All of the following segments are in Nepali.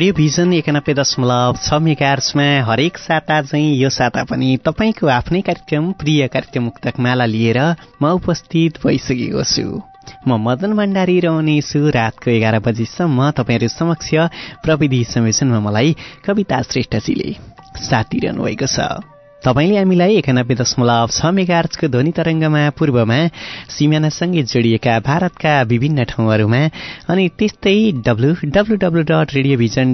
रेडियो भिजन एकानब्बे दशमलव छ मेगार्समा हरेक साता चाहिँ यो साता पनि तपाईँको आफ्नै कार्यक्रम प्रिय कार्यक्रम मुक्तक माला लिएर म उपस्थित भइसकेको छु। म मदन भण्डारी रहनेछु। रातको एघार बजीसम्म तपाईँहरू समक्ष प्रविधि संयोजनमा मलाई कविता श्रेष्ठजीले साथ दिइरहनु भएको छ। तपाईँले हामीलाई एकानब्बे दशमलव छ मेगार्चको ध्वनि तरङ्गमा पूर्वमा सिमानासँगै जोडिएका भारतका विभिन्न ठाउँहरूमा अनि त्यस्तै W W W dot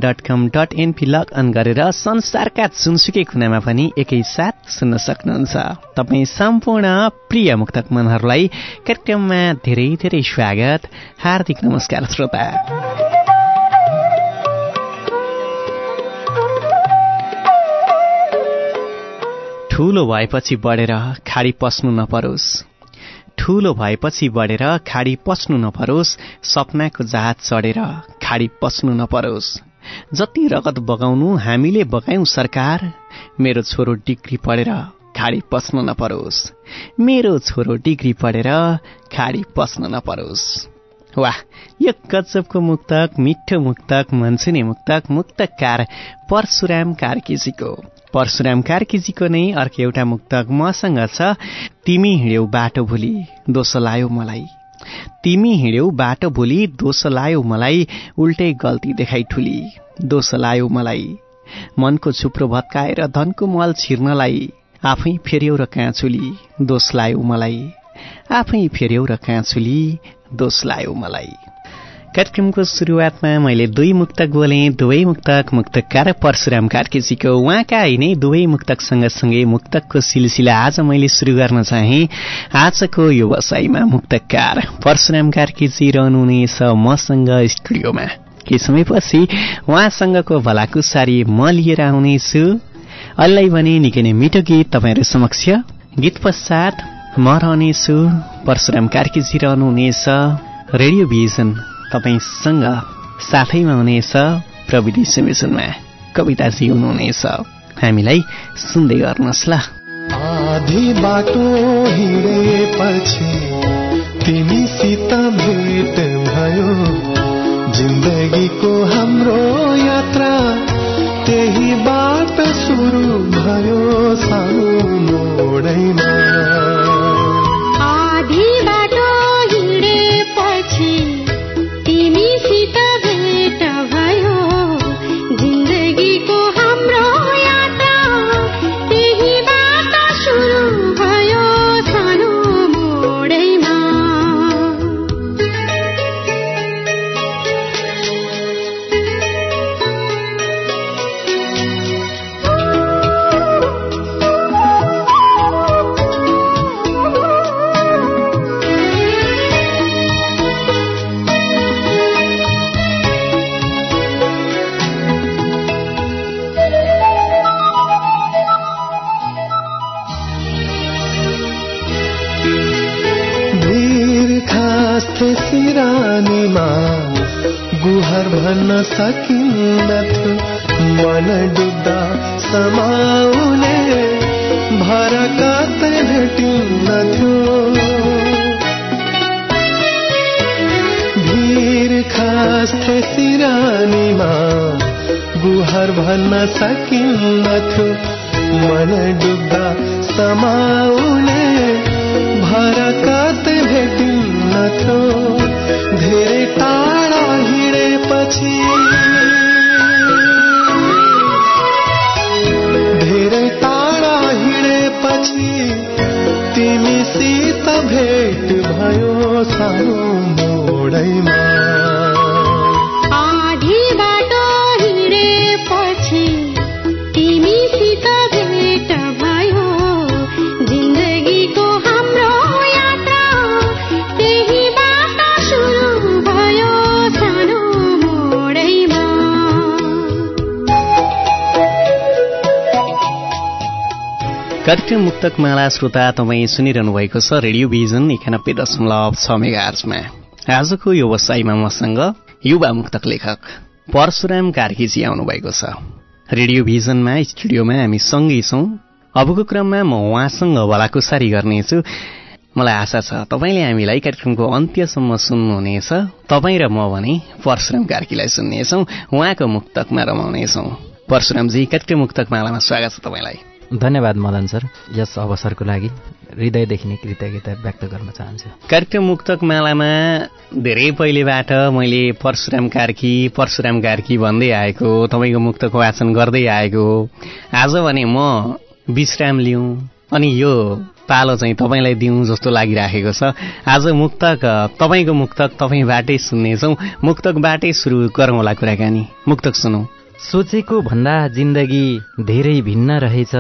dot com dot NP log on गरेर संसारका जुनसुकै कुनामा पनि एकैसाथ सुन्न सक्नुहुन्छ। तपाईँ सम्पूर्ण प्रिय मुक्तक मनहरूलाई कार्यक्रममा धेरै धेरै स्वागत। हार्दिक नमस्कार श्रोता। ठूलो भएपछि बढेर खाडी पस्नु नपरोस्। ठूलो भएपछि बढेर खाडी पस्नु नपरोस् सपनाको जहाज चढेर खाडी पस्नु नपरोस्। जति रगत बगाउनु हामीले बगायौँ सरकार मेरो छोरो डिग्री पढेर खाडी पस्नु नपरोस्। मेरो छोरो डिग्री पढेर खाडी पस्नु नपरोस्। वाह यो गजबको मुक्तक मिठो मुक्तक मनसुने मुक्तक मुक्तकार परशुराम कार्कीजीको। परशुराम कार्कीजीको नै अर्को एउटा मुक्तक मसँग छ तिमी हिँड्यौ बाटो भोलि दोषो लायो मलाई। तिमी हिँड्यौ बाटो भोलि दोषो लायो मलाई उल्टै गल्ती देखाइ ठुली दोषो लायो मलाई। मनको छुप्रो भत्काएर धनको मल छिर्नलाई आफै फेर्यौ र काँचुली दोष लायो मलाई। आफै फेर्यौ र काँचुली दोष लायो मलाई। कार्यक्रमको सुरुवातमा मैले दुई मुक्तक बोले दुवै मुक्तक मुक्तकार परशुराम कार्कीजीको। उहाँका नै दुवै मुक्तक सँगसँगै मुक्तकको सिलसिला आज मैले सुरु गर्न चाहे। आजको यो वसाईमा मुक्तकार परशुराम कार्कीजी रहनुहुनेछ मसँग स्टुडियोमा। केही समयपछि उहाँसँगको भलाकुसारी म लिएर आउनेछु। अल्लै भने निकै नै मिठो गीत तपाईँहरू समक्ष। गीत पश्चात म रहनेछु परशुराम कार्कीजी रहनुहुनेछ रेडियो भिजन तपाईँसँग साथैमा हुनेछ प्रविधि संयोजनमा कविताजी हुनुहुनेछ। हामीलाई सुन्दै गर्नुहोस् ल। आधी बाटो हिँडेपछि तिमीसित भेट भयो। जिन्दगीको हाम्रो यात्रा त्यही बाट सुरु भयो सानो मोडैमा। कति त भेट भयो सानो मोडैमा। कार्यक्रम मुक्तक माला श्रोता तपाईँ सुनिरहनु भएको छ रेडियो भिजन एकानब्बे दशमलव छ मेगा आर्चमा आजको यो वसाईमा मसँग युवा मुक्तक लेखक परशुराम कार्कीजी आउनु भएको छ। रेडियो भिजनमा स्टुडियोमा हामी सँगै छौँ। अबको क्रममा म उहाँसँग भलाकुसारी गर्नेछु। मलाई आशा छ तपाईँले हामीलाई कार्यक्रमको अन्त्यसम्म सुन्नुहुनेछ। तपाईँ र म भने परशुराम कार्कीलाई सुन्नेछौँ। उहाँको मुक्तकमा रमाउनेछौँ। परशुरामजी कार्यक्रम मुक्तक मालामा स्वागत छ तपाईँलाई। धन्यवाद मदन सर यस अवसरको लागि हृदयदेखि नै कृतज्ञता व्यक्त गर्न चाहन्छु। कार्यक्रम मुक्तक मालामा धेरै पहिलेबाट मैले परशुराम कार्की परशुराम कार्की भन्दै आएको तपाईँको मुक्तक वाचन गर्दै आएको आज भने म विश्राम लिउँ अनि यो पालो चाहिँ तपाईँलाई दिउँ जस्तो लागिराखेको छ। आज मुक्तक तपाईँको मुक्तक तपाईँबाटै सुन्नेछौँ। मुक्तकबाटै सुरु गरौँला कुराकानी। मुक्तक सुनौ। सोचेको भन्दा जिन्दगी धेरै भिन्न रहेछ।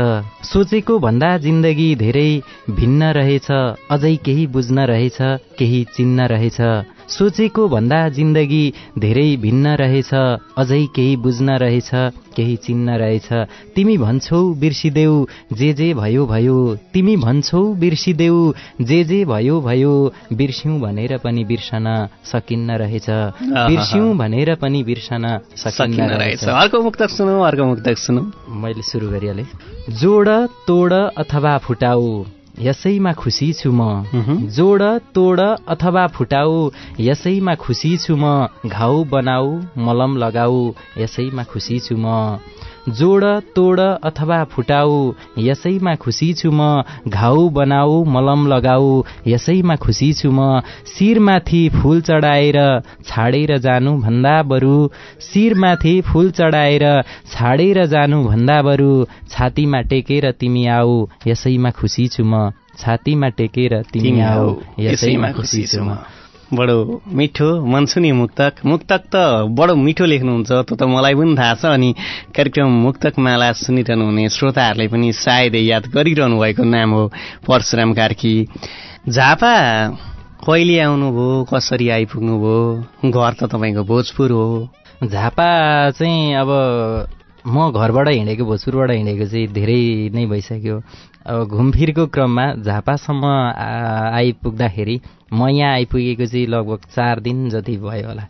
सोचेको भन्दा जिन्दगी धेरै भिन्न रहेछ। अझै केही बुझ्न रहेछ केही चिन्न रहेछ। सोचेको भन्दा जिन्दगी धेरै भिन्न रहेछ अझै केही बुझ्न रहेछ केही चिन्न रहेछ। तिमी भन्छौ बिर्सिदेऊ जे जे भयो भयो। तिमी भन्छौ बिर्सिदेऊ जे जे भयो भयो। बिर्स्यौँ भनेर पनि बिर्सन सकिन्न रहेछ। बिर्स्यौँ भनेर पनि बिर्सन सकिन्न रहेछ। अर्को मुक्तक सुनौ अर्को मुक्तक सुनौ। मैले सुरु गरिहालेँ। जोड तोड अथवा फुटाऊ यसैमा खुसी छु म। जोड तोड अथवा फुटाऊ यसैमा खुसी छु म। घाउ बनाऊ मलम लगाऊ यसैमा खुसी छु म। जोड तोड अथवा फुटाऊ यसैमा खुसी छु म। घाउ बनाऊ मलम लगाऊ यसैमा खुसी छु म। शिरमाथि फूल चढाएर छाडेर जानु भन्दा बरु। शिरमाथि फूल चढाएर छाडेर जानु भन्दा बरु। छातीमा टेकेर तिमी आऊ यसैमा खुसी छु म। छातीमा टेकेर तिमी आऊ यसैमा खुसी छु म। बडो मिठो मनसुनी मुक्तक। मुक्तक त बडो मिठो लेख्नुहुन्छ त्यो त मलाई पनि थाहा छ अनि कार्यक्रम मुक्तक माला सुनिरहनु हुने श्रोताहरूले पनि सायदै याद गरिरहनु भएको नाम हो परशुराम कार्की। झापा कहिले आउनुभयो कसरी आइपुग्नुभयो? घर त तपाईँको भोजपुर हो। झापा चाहिँ अब म घरबाट हिँडेको भोजपुरबाट हिँडेको चाहिँ धेरै नै भइसक्यो। अब घुमफिरको क्रममा झापासम्म आइपुग्दाखेरि म यहाँ आइपुगेको चाहिँ लगभग चार दिन जति भयो होला।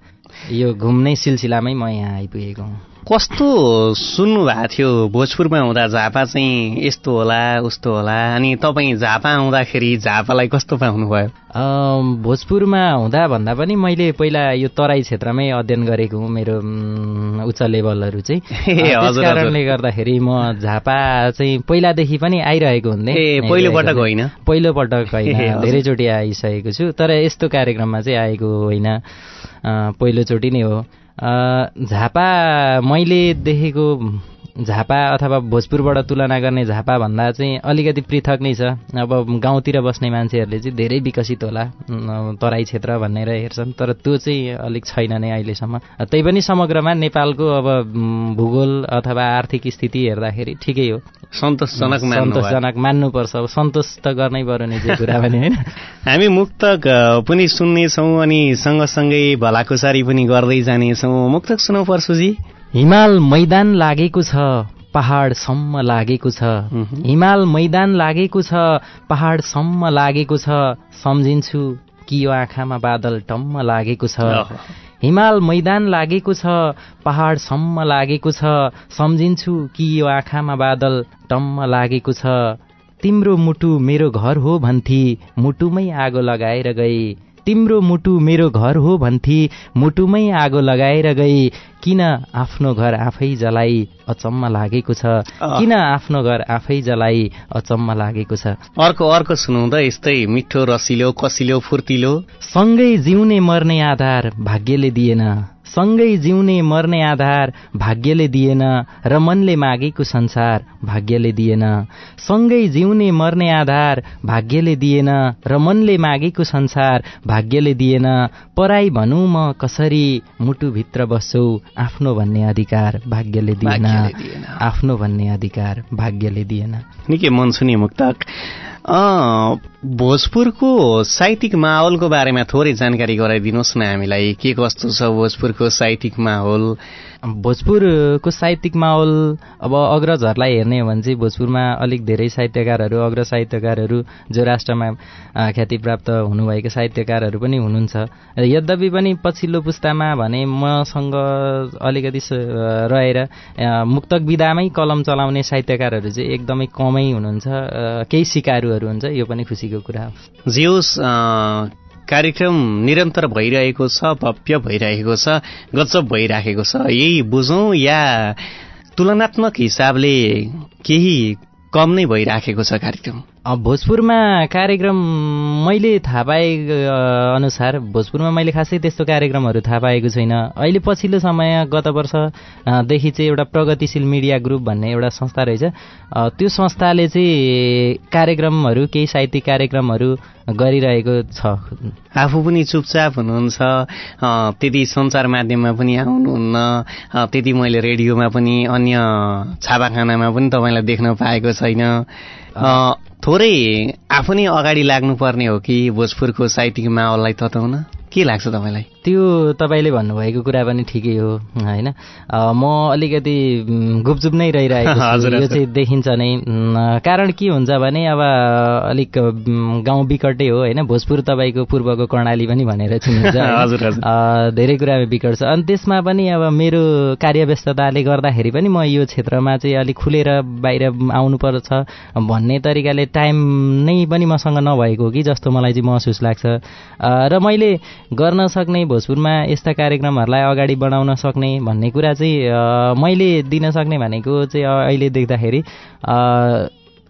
यो घुम्ने सिलसिलामै म यहाँ आइपुगेको हुँ। कस्तो सुन्नु भएको थियो? भोजपुरमा हुँदा झापा चाहिँ यस्तो होला उस्तो होला अनि तपाईँ झापा आउँदाखेरि झापालाई कस्तो पाउनुभयो? भोजपुरमा हुँदा भन्दा पनि मैले पहिला यो तराई क्षेत्रमै अध्ययन गरेको हुँ मेरो उच्च लेभलहरू चाहिँ। कारणले गर्दाखेरि म झापा चाहिँ पहिलादेखि पनि आइरहेको हुन्थेँ पहिलोपटक होइन? पहिलोपटक होइन धेरैचोटि आइसकेको छु तर यस्तो कार्यक्रममा चाहिँ आएको होइन। पहिलोचोटि नै हो। झापा मैले देखेको झापा अथवा भोजपुरबाट तुलना गर्ने झापा भन्दा चाहिँ अलिकति पृथक नै छ। अब गाउँतिर बस्ने मान्छेहरूले चाहिँ धेरै विकसित होला तराई क्षेत्र भनेर हेर्छन् तर त्यो चाहिँ अलिक छैन नै अहिलेसम्म। त्यही पनि समग्रमा नेपालको अब भूगोल अथवा आर्थिक स्थिति हेर्दाखेरि ठिकै हो। सन्तोषजनक सन्तोषजनक मान्नुपर्छ अब सन्तोष त गर्नै पर्यो नि जे कुरा पनि होइन। हामी मुक्तक पनि सुन्नेछौँ अनि सँगसँगै भलाकुसारी पनि गर्दै जानेछौँ। मुक्तक सुनौ पर्सुजी हिमाल मैदान लागेको छ पहाडसम्म लागेको छ। हिमाल मैदान लागेको छ पहाडसम्म लागेको छ। सम्झिन्छु कि यो आँखामा बादल टम्म लागेको छ। हिमाल मैदान लागेको छ पहाडसम्म लागेको छ। सम्झिन्छु कि यो आँखामा बादल टम्म लागेको छ। तिम्रो मुटु मेरो घर हो भन्थी मुटुमै आगो लगाएर गई तिम्रो मुटु मेरो घर हो भन्थी मुटुमै आगो लगाएर गई। किन आफ्नो घर आफै जलाई अचम्म लागेको छ? किन आफ्नो घर आफै जलाई अचम्म लागेको छ? अर्को अर्को सुनाउँदा यस्तै मिठो रसिलो कसिलो फुर्तिलो। सँगै जिउने मर्ने आधार भाग्यले दिएन। सँगै जिउने मर्ने आधार भाग्यले दिएन र मनले मागेको संसार भाग्यले दिएन। सँगै जिउने मर्ने आधार भाग्यले दिएन र मनले मागेको संसार भाग्यले दिएन। पराई भनौँ म कसरी मुटुभित्र बस्छौ आफ्नो भन्ने अधिकार भाग्यले दिएन। आफ्नो भन्ने अधिकार भाग्यले दिएन। निकै मन सुने मुक्तक भोजपुरको साहित्यिक माहौलको बारेमा थोरै जानकारी गराइदिनुहोस् न हामीलाई। के कस्तो छ भोजपुरको साहित्यिक माहौल? भोजपुरको साहित्यिक माहौल अब अग्रजहरूलाई हेर्ने हो भने चाहिँ भोजपुरमा अलिक धेरै साहित्यकारहरू अग्र साहित्यकारहरू जो राष्ट्रमा ख्यातिप्राप्त हुनुभएका साहित्यकारहरू पनि हुनुहुन्छ। यद्यपि पनि पछिल्लो पुस्तामा भने मसँग अलिकति रहेर मुक्तक विधामै कलम चलाउने साहित्यकारहरू चाहिँ एकदमै कमै हुनुहुन्छ। केही सिकारुहरू हुन्छ यो पनि खुसीको कुरा हो। जियोस् कार्यक्रम निरन्तर भइरहेको छ भव्य भइरहेको छ गजब भइराखेको छ। यही बुझौँ या तुलनात्मक हिसाबले केही कम नै भइराखेको छ कार्यक्रम। भोजपुरमा कार्यक्रम मैले थाहा पाए अनुसार भोजपुरमा मैले खासै त्यस्तो कार्यक्रमहरू थाहा पाएको छैन। अहिले पछिल्लो समय गत वर्षदेखि चाहिँ एउटा प्रगतिशील मिडिया ग्रुप भन्ने एउटा संस्था रहेछ। त्यो संस्थाले चाहिँ कार्यक्रमहरू केही साहित्यिक कार्यक्रमहरू गरिरहेको छ। आफू पनि चुपचाप हुनुहुन्छ। त्यति सञ्चार माध्यममा पनि आउनुहुन्न। त्यति मैले रेडियोमा पनि अन्य छापाखानामा पनि तपाईँलाई देख्न पाएको छैन। थोरै आफू नै अगाडि लाग्नुपर्ने हो कि भोजपुरको साहित्यिक माहौललाई तताउन? के लाग्छ तपाईँलाई? त्यो तपाईँले भन्नुभएको कुरा पनि ठिकै हो होइन? म अलिकति गुपचुप नै रहिरहेको छु यो चाहिँ देखिन्छ नै। कारण के हुन्छ भने अब अलिक गाउँ विकटै हो होइन? भोजपुर तपाईँको पूर्वको कर्णाली पनि भनेर चिनिन्छ धेरै कुरामा विकट छ अनि त्यसमा पनि अब मेरो कार्यव्यस्तताले गर्दाखेरि पनि म यो क्षेत्रमा चाहिँ अलिक खुलेर बाहिर आउनुपर्छ भन्ने तरिकाले टाइम नै पनि मसँग नभएको कि जस्तो मलाई चाहिँ महसुस लाग्छ। र मैले गर्न सक्ने भोजपुरमा यस्ता कार्यक्रमहरूलाई अगाडि बढाउन सक्ने भन्ने कुरा चाहिँ मैले दिन सक्ने भनेको चाहिँ अहिले देख्दाखेरि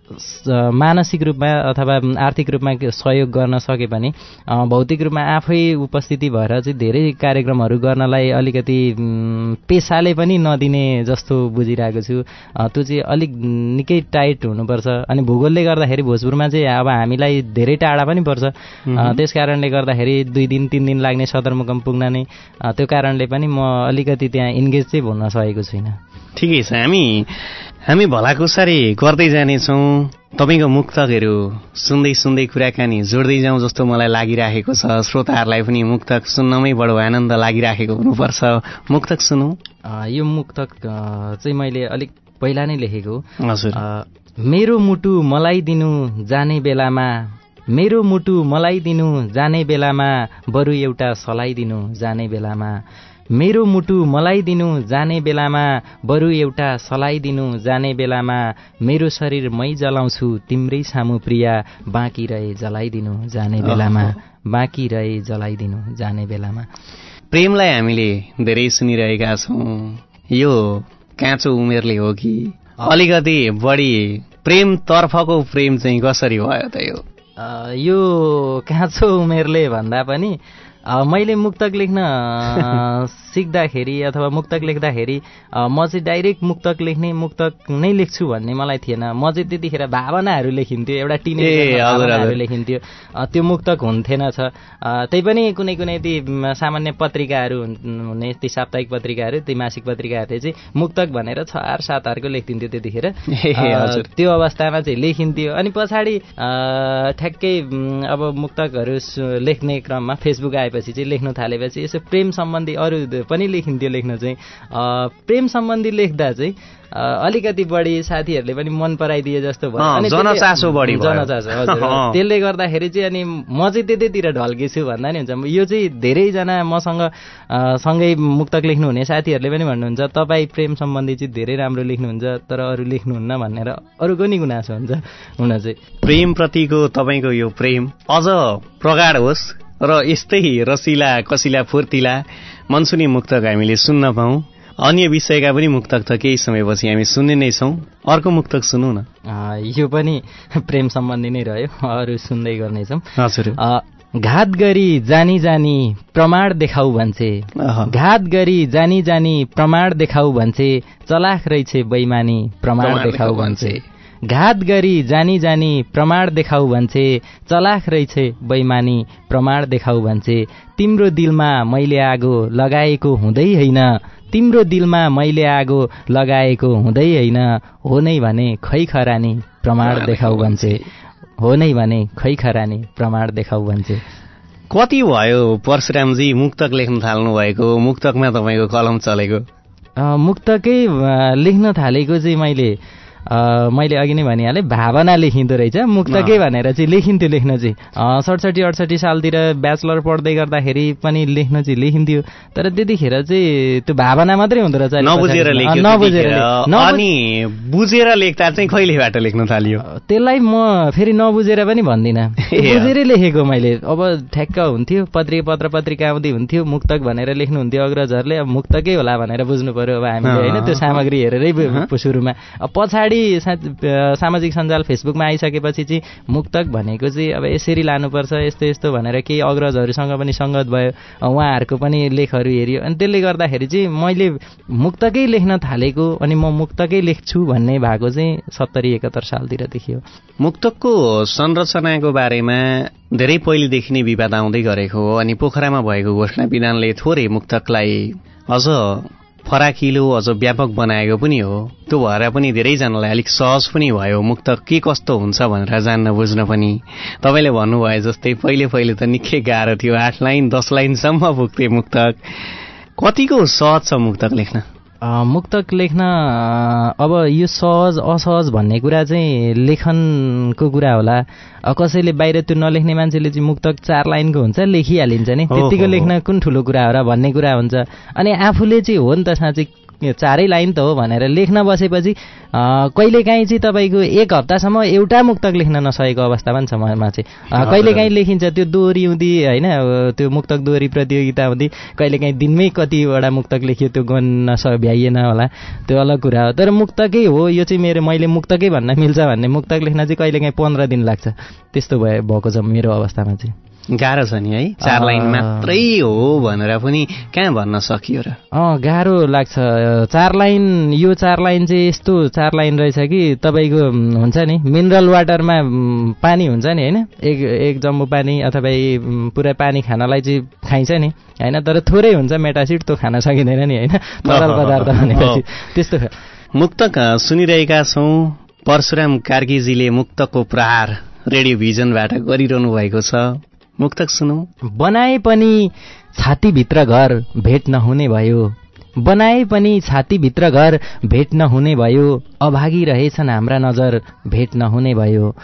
मानसिक रूपमा अथवा आर्थिक रूपमा सहयोग गर्न सके भने भौतिक रूपमा आफै उपस्थिति भएर चाहिँ धेरै कार्यक्रमहरू गर्नलाई अलिकति पेसाले पनि नदिने जस्तो बुझिरहेको छु। त्यो चाहिँ अलिक निकै टाइट हुनुपर्छ। अनि भूगोलले गर्दाखेरि भोजपुरमा चाहिँ अब हामीलाई धेरै टाढा पनि पर्छ। त्यस कारणले गर्दाखेरि दुई दिन तिन दिन लाग्ने सदरमुकाम पुग्न नै त्यो कारणले पनि म अलिकति त्यहाँ इन्गेज चाहिँ हुन सकेको छुइनँ। ठिकै छ हामी। हामी भलाकुसारी गर्दै जानेछौँ। तपाईँको मुक्तकहरू सुन्दै सुन्दै कुराकानी जोड्दै जाउँ जस्तो मलाई लागिराखेको छ। श्रोताहरूलाई पनि मुक्तक सुन्नमै बडो आनन्द लागिराखेको हुनुपर्छ। मुक्तक सुनौ। यो मुक्तक चाहिँ मैले अलिक पहिला नै लेखेको। हजुर। मेरो मुटु मलाई दिनु जाने बेलामा मेरो मुटु मलाई दिनु जाने बेलामा बरु एउटा सलाइदिनु जाने बेलामा। मेरो मुटु मलाई दिनु जाने बेलामा बरु एउटा सलाइदिनु जाने बेलामा मेरो शरीर मै जलाउँछु तिम्रै सामु प्रिया बाँकी रहे जलाइदिनु जाने बेलामा बाँकी रहे जलाइदिनु जाने बेलामा। प्रेमलाई हामीले धेरै सुनिरहेका छौँ। यो काँचो उमेरले हो कि अलिकति बढी प्रेम तर्फको प्रेम चाहिँ कसरी भयो त यो? यो काँचो उमेरले भन्दा पनि मैले मुक्तक लेख्न सिक्दाखेरि अथवा मुक्तक लेख्दाखेरि म चाहिँ डाइरेक्ट मुक्तक लेख्ने मुक्तक नै लेख्छु भन्ने मलाई थिएन। म चाहिँ त्यतिखेर भावनाहरू लेखिन्थ्यो एउटा टिनेजरहरू लेखिन्थ्यो। त्यो मुक्तक हुन्थेन छ। त्यही पनि कुनै कुनै ती सामान्य पत्रिकाहरू हुने ती साप्ताहिक पत्रिकाहरू ती मासिक पत्रिकाहरूले चाहिँ मुक्तक भनेर छ आर सातहरूको लेखिदिन्थ्यो त्यतिखेर। त्यो अवस्थामा चाहिँ लेखिन्थ्यो। अनि पछाडि ठ्याक्कै अब मुक्तकहरू लेख्ने क्रममा फेसबुक आएपछि चाहिँ लेख्न थालेपछि यसो प्रेम सम्बन्धी अरू पनि लेखिन्थ्यो लेख्न चाहिँ प्रेम सम्बन्धी लेख्दा चाहिँ अलिकति बढी साथीहरूले पनि मन पराइदिए जस्तो भयो। जनचासो बढी जनचासो हजुर। त्यसले गर्दाखेरि चाहिँ अनि म चाहिँ त्यतैतिर ढल्केछु भन्दा नि हुन्छ। यो चाहिँ धेरैजना मसँग सँगै मुक्तक लेख्नुहुने साथीहरूले पनि भन्नुहुन्छ तपाईँ प्रेम सम्बन्धी चाहिँ धेरै राम्रो लेख्नुहुन्छ तर अरू लेख्नुहुन्न भनेर अरूको नि गुनासो हुन्छ हुन चाहिँ। प्रेमप्रतिको तपाईँको यो प्रेम अझ प्रगाढ होस्। र यस्तै रसिला कसिला फुर्तिला मनसुनी मुक्तक हामीले सुन्न पाऊँ। अन्य विषयका पनि मुक्तक त केही समयपछि हामी सुन्ने नै छौँ। अर्को मुक्तक सुनौ न। यो पनि प्रेम सम्बन्धी नै रह्यो अरू सुन्दै गर्नेछौँ। हजुर। घात गरी जानी जानी प्रमाण देखाउ भन्छे। घात गरी जानी जानी प्रमाण देखाउ भन्छे चलाख रहेछ बैमानी प्रमाण देखाउ भन्छे। घात गरी जानी जानी प्रमाण देखाउ भन्छे चलाख रहेछ बैमानी प्रमाण देखाउ भन्छे। तिम्रो दिलमा मैले आगो लगाएको हुँदै होइन तिम्रो दिलमा मैले आगो लगाएको हुँदै होइन हो नै भने खै खरानी प्रमाण देखाउ भन्छे। हो नै भने खै खरानी प्रमाण देखाउ भन्छे। कति भयो परशुरामजी मुक्तक लेख्न थाल्नु भएको मुक्तकमा तपाईँको कलम चलेको? मुक्तकै लेख्न थालेको चाहिँ मैले मैले अघि नै भनिहालेँ भावना लेखिँदो रहेछ मुक्तकै भनेर चाहिँ लेखिन्थ्यो लेख्न चाहिँ सडसठी अडसठी सालतिर ब्याचलर पढ्दै गर्दाखेरि पनि लेख्न चाहिँ लेखिन्थ्यो तर त्यतिखेर चाहिँ त्यो भावना मात्रै हुँदो रहेछ नबुझेर नबुझेर अनि बुझेर लेख्दा चाहिँ कहिलेबाट लेख्न थालियो? त्यसलाई म फेरि नबुझेर पनि भन्दिनँ। बुझेरै लेखेको मैले। अब ठ्याक्क हुन्थ्यो पत्रिका पत्र पत्रिका आउँदै हुन्थ्यो मुक्तक भनेर लेख्नुहुन्थ्यो अग्रजहरूले अब मुक्तकै होला भनेर बुझ्नु पर्यो अब हामीले। होइन? त्यो सामग्री हेरेरै सुरुमा। अब पछाडि सा- अ, सामाजिक सञ्जाल फेसबुकमा आइसकेपछि चाहिँ मुक्तक भनेको चाहिँ अब यसरी लानुपर्छ यस्तो यस्तो भनेर केही अग्रजहरूसँग पनि सङ्गत भयो। उहाँहरूको पनि लेखहरू हेऱ्यो अनि त्यसले गर्दाखेरि चाहिँ मैले मुक्तकै लेख्न थालेको अनि म मुक्तकै लेख्छु भन्ने भएको चाहिँ सत्तरी एकहत्तर सालतिर देखियो। मुक्तकको संरचनाको बारेमा धेरै पहिलेदेखि नै विवाद आउँदै गरेको हो अनि पोखरामा भएको घोषणा विधानले थोरै मुक्तकलाई अझ फराकिलो अझ व्यापक बनाएको पनि हो। त्यो भएर पनि धेरैजनालाई अलिक सहज पनि भयो। मुक्तक के कस्तो हुन्छ भनेर जान्न बुझ्न पनि। तपाईँले भन्नुभयो जस्तै पहिले पहिले त निकै गाह्रो थियो। आठ लाइन दस लाइनसम्म पुग्थे मुक्तक। कतिको सहज छ मुक्तक लेख्न? मुक्तक लेख्न अब यो सहज असहज भन्ने कुरा चाहिँ लेखनको कुरा होला। कसैले बाहिर त्यो नलेख्ने मान्छेले चाहिँ मुक्तक चार लाइनको हुन्छ लेखिहालिन्छ नि। त्यतिको। लेख्न कुन ठुलो कुरा हो र भन्ने कुरा हुन्छ। अनि आफूले चाहिँ हो नि त साँच्चै चारै लाइन त हो भनेर लेख्न बसेपछि कहिलेकाहीँ चाहिँ तपाईँको एक हप्तासम्म एउटा मुक्तक लेख्न नसकेको अवस्था पनि छ ममा चाहिँ कहिलेकाहीँ लेखिन्छ त्यो दोहोऱ्याउँदी होइन अब त्यो मुक्तक दोहोरी प्रतियोगिता हुँदी कहिलेकाहीँ दिनमै कतिवटा मुक्तक लेखियो त्यो गर्न स भ्याइएन होला त्यो अलग कुरा हो। तर मुक्तकै हो यो चाहिँ मेरो मैले मुक्तकै भन्न मिल्छ भन्ने मुक्तक लेख्न चाहिँ कहिलेकाहीँ पन्ध्र दिन लाग्छ। त्यस्तो भए भएको छ मेरो अवस्थामा चाहिँ। गाह्रो छ नि है? चार लाइन। मात्रै हो भनेर पनि कहाँ भन्न सकियो र? अँ गाह्रो लाग्छ। चार लाइन यो चार लाइन चाहिँ यस्तो चार लाइन रहेछ कि तपाईँको हुन्छ नि मिनरल वाटरमा पानी हुन्छ नि होइन? एक एक जम्मु पानी अथवा पुरै पानी खानलाई चाहिँ खाइन्छ नि होइन? तर थोरै हुन्छ मेटासिड त्यो खान सकिँदैन नि होइन? तरल पदार्थ भनेपछि। त्यस्तो छ। मुक्तक अ, सुनिरहेका छौँ परशुराम कार्कीजीले मुक्तकको प्रहार रेडियो भिजनबाट गरिरहनु भएको छ। मुक्तक सुनौ। बनाए पनि छातीभित्र घर भेट नहुने भयो। बनाए पनि छातीभित्र घर भेट नहुने भयो। अभागी रहेछन् हाम्रा नजर भेट नहुने भयो।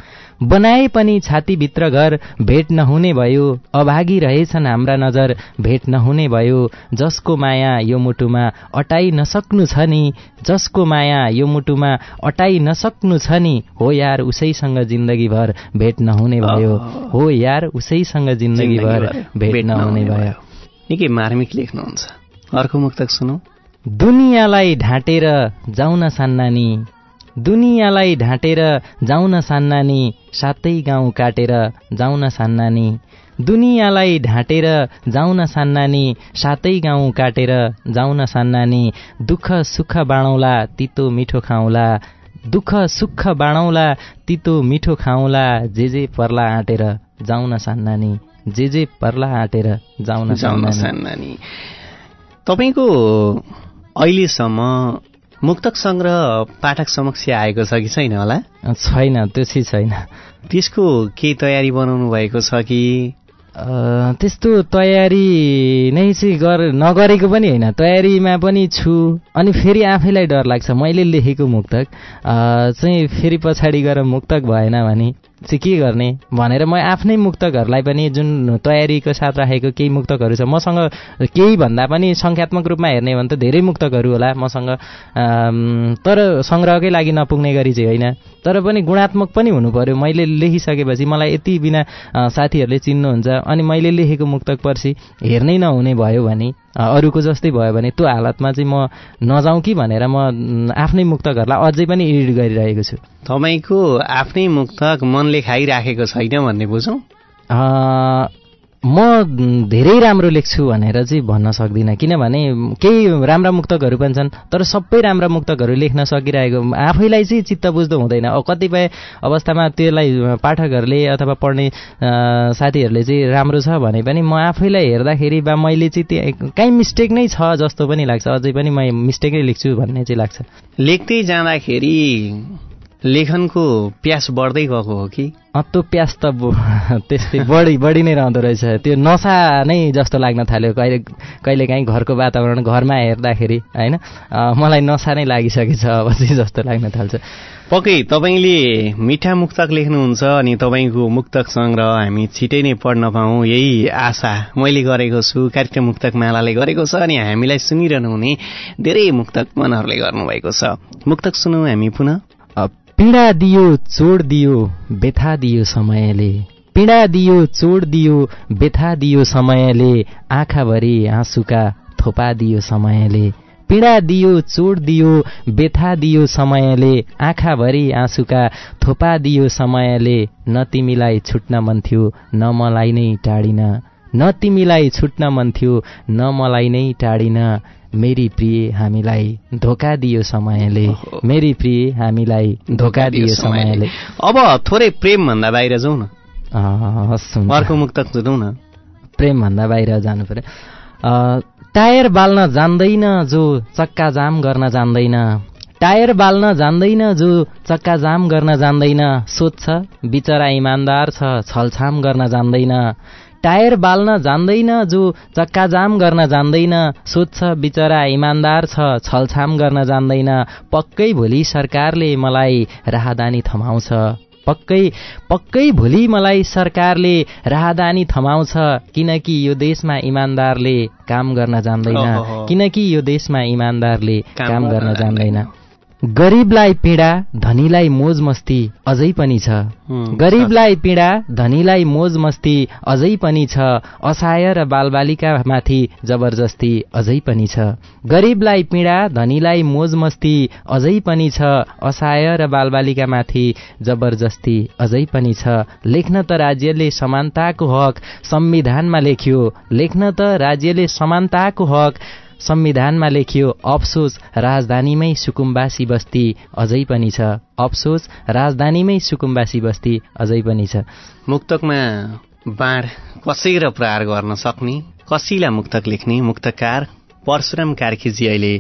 बनाए पनि छातीभित्र घर भेट नहुने भयो अभागी रहेछन् हाम्रा नजर भेट नहुने भयो। जसको माया यो मुटुमा अटाइ नसक्नु छ नि जसको माया यो मुटुमा अटाइ नसक्नु छ नि हो यार उसैसँग जिन्दगीभर भेट नहुने भयो। हो यार उसैसँग जिन्दगीभर भेट नहुने भयो। निकै मार्मिक लेख्नुहुन्छ। अर्को मुक्तक सुनौ। दुनियाँलाई ढाँटेर जाउन सान्नानी दुनियाँलाई ढाँटेर जाउन सान्नानी सातै गाउँ काटेर जाउन सान्नानी। दुनियाँलाई ढाँटेर जाउन सान्नानी सातै गाउँ काटेर जाउन सान्नानी। दुःख सुख बाँडौँला तितो मिठो खाउँला। दुःख सुख बाँडौँला तितो मिठो खाउँला। जे जे पर्ला आँटेर जाउन सान्नानी। जे जे पर्ला आँटेर जाउन सान्नानी। तपाईँको अहिलेसम्म मुक्तक सङ्ग्रह पाठक समक्ष आएको छ कि छैन होला? छैन त्यो चाहिँ छैन। त्यसको केही तयारी बनाउनु भएको छ कि? त्यस्तो तयारी नै चाहिँ गर नगरेको पनि होइन। तयारीमा पनि छु। अनि फेरि आफैलाई डर लाग्छ। मैले लेखेको मुक्तक चाहिँ फेरि पछाडि गएर मुक्तक भएन भने। चाहिँ के गर्ने? भनेर म आफ्नै मुक्तकहरूलाई पनि जुन तयारीको साथ राखेको केही मुक्तकहरू छ मसँग केही भन्दा पनि सङ्ख्यात्मक रूपमा हेर्ने भने त धेरै मुक्तकहरू होला मसँग। तर सङ्ग्रहकै लागि नपुग्ने गरी चाहिँ होइन। तर पनि गुणात्मक पनि हुनु पर्यो। मैले लेखिसकेपछि मलाई यति बिना साथीहरूले चिन्नुहुन्छ। अनि मैले लेखेको मुक्तक पर्सि हेर्नै नहुने भयो भने अरूको जस्तै भयो भने त्यो हालतमा चाहिँ म नजाउँ कि भनेर म आफ्नै मुक्तकहरूलाई अझै पनि एडिट गरिरहेको छु। तपाईँको आफ्नै मुक्तक मनले खाइराखेको छैन भन्ने बुझौँ? म धेरै राम्रो लेख्छु भनेर चाहिँ भन्न सक्दिनँ। किनभने केही राम्रा मुक्तकहरू पनि छन् तर सबै राम्रा मुक्तकहरू लेख्न सकिरहेको आफैलाई चाहिँ चित्त बुझ्दो हुँदैन कतिपय अवस्थामा त्यसलाई पाठकहरूले अथवा पढ्ने साथीहरूले चाहिँ राम्रो छ भने पनि म आफैलाई हेर्दाखेरि बा मैले चाहिँ त्यो काहीँ मिस्टेक नै छ जस्तो पनि लाग्छ। अझै पनि म मिस्टेकै लेख्छु भन्ने चाहिँ लाग्छ। लेख्दै जाँदाखेरि लेखनको प्यास बढ्दै गएको हो कि? त्यो प्यास त त्यस्तै बढी बढी नै रहँदो रहेछ। त्यो नसा नै जस्तो लाग्न थाल्यो कहिले कहिलेकाहीँ घरको वातावरण घरमा हेर्दाखेरि होइन? मलाई नसा नै लागिसकेछ अब चाहिँ जस्तो लाग्न थाल्छ। पक्कै तपाईँले मिठा मुक्तक लेख्नुहुन्छ अनि तपाईँको मुक्तक सङ्ग्रह हामी छिटै नै पढ्न पाऊँ यही आशा मैले गरेको छु। कार्यक्रम मुक्तक मालाले गरेको छ अनि हामीलाई सुनिरहनु हुने धेरै मुक्तक मनहरूले गर्नुभएको छ। मुक्तक सुनौँ हामी पुनः। पीडा दियो चोड दियो बेथा दियो समयले। पीडा दियो चोड दियो बेथा दियो समयले। आँखाभरि आँसुका थोपा दियो समयले। पीडा दियो चोड दियो बेथा दियो समयले। आँखाभरि आँसुका थोपा दियो समयले। न तिमीलाई छुट्न मन थियो न मलाई नै टाढिन। न तिमीलाई छुट्न मन थियो न मलाई नै टाढिन। मेरी प्रिय हामीलाई धोका दियो समयले। मेरी प्रिय हामीलाई धोका दियो समयले। अब थोरै प्रेमभन्दा बाहिर जाउँ न। अर्को मुक्तक सुनौँ न। प्रेमभन्दा बाहिर जानु पर्यो। अ, टायर बाल्न जान्दैन जो चक्का जाम गर्न जान्दैन। टायर बाल्न जान्दैन जो चक्का जाम गर्न जान्दैन। सोध्छ बिचरा इमान्दार छ छलछाम गर्न जान्दैन। टायर बाल्न जान्दैन जो चक्का जाम गर्न जान्दैन सोध्छ बिचरा इमान्दार छ छलछाम गर्न जान्दैन पक्कै भोलि सरकारले मलाई राहदानी थमाउँछ पक्कै पक्कै भोलि मलाई सरकारले राहदानी थमाउँछ किनकि यो देशमा इमान्दारले काम गर्न जान्दैन। किनकि यो देशमा इमान्दारले काम गर्न जान्दैन। गरिबलाई पीडा धनीलाई मोज मस्ती अझै पनि छ। गरिबलाई पीडा धनीलाई मोज मस्ती अझै पनि छ। असहाय र बालबालिका माथि जबरजस्ती अझै पनि छ। गरिबलाई पीडा धनीलाई मोज मस्ती अझै पनि छ। असहाय र बालबालिका माथि जबरजस्ती अझै पनि छ। लेख्न त राज्यले समानताको हक संविधानमा लेख्यो। लेख्न त राज्यले समानताको हक। संविधानमा लेखियो अफसोस राजधानीमै सुकुम्बासी बस्ती अझै पनि छ। अफसोस राजधानीमै सुकुम्बासी बस्ती अझै पनि छ। मुक्तकमा बाँड कसै र प्रहार गर्न सक्ने कसैलाई मुक्तक लेख्ने मुक्तकार परशुराम कार्कीजी अहिले